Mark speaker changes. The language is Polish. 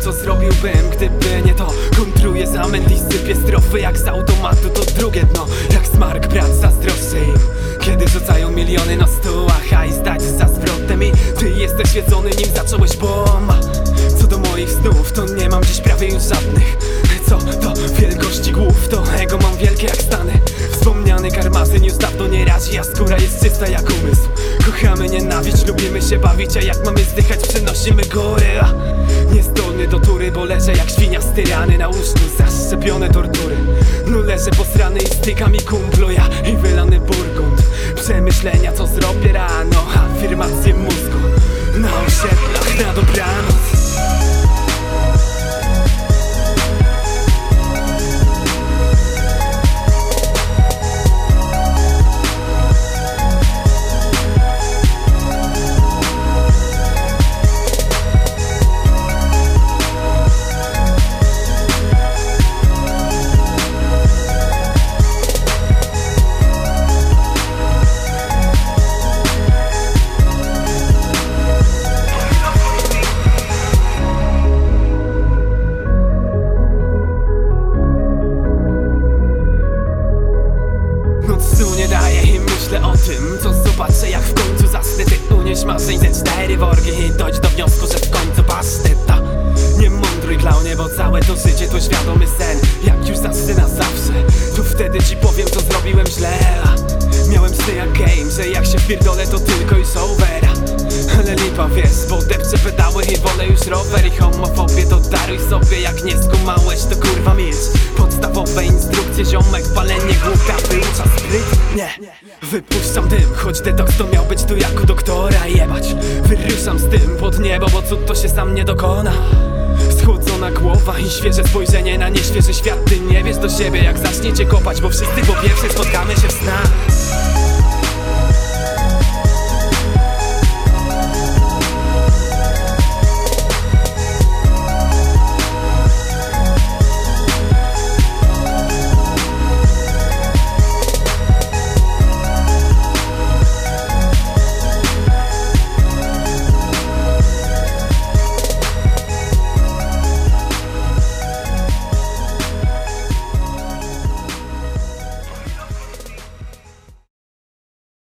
Speaker 1: co zrobiłbym Gdyby nie to. Kontruję zamęt i sypię strofy Jak z automatu to drugie dno. Jak smark brat zazdroszczę im. Kiedy rzucają miliony na stół A hajs dać za zwrotem I ty jesteś świecony nim zacząłeś bomba Co do moich snów to nie mam dziś prawie już żadnych. Co do wielkości głów to ego mam wielkie jak Stany. Wspomniany karmazyn już dawno nie razi A skóra jest czysta jak umysł. Kochamy nienawiść, lubimy się bawić A jak mamy zdychać przenosimy góry świnia styrany Na łóżku zaszczepione tortury. No leżę posrany i styka mi kumplo Ja i wylany burgund. Przemyślenia co zrobię rano Nocu nie daje i myślę o tym Co zobaczę jak w końcu zasnę. Ty unieś marzeń ze cztery worgi I dojść do wniosku, że w końcu paszteta. Nie mądruj klaunie, bo całe to życie to świadomy sen. Jak już zasnę na zawsze To wtedy ci powiem co zrobiłem źle. Miałem sny jak game, że jak się wpierdolę to tylko już overa Ale lipa wiesz, bo depczę pedały i wolę już rower I homofobię to Wypuszczam dym, choć detoks to miał być tu jak u doktora. Jebać, wyruszam z tym pod niebo, bo cud to się sam nie dokona. Schłodzona głowa i świeże spojrzenie na nieświeży świat Ty nie wiesz do siebie jak zaczniecie kopać Bo wszyscy po pierwsze spotkamy się w snach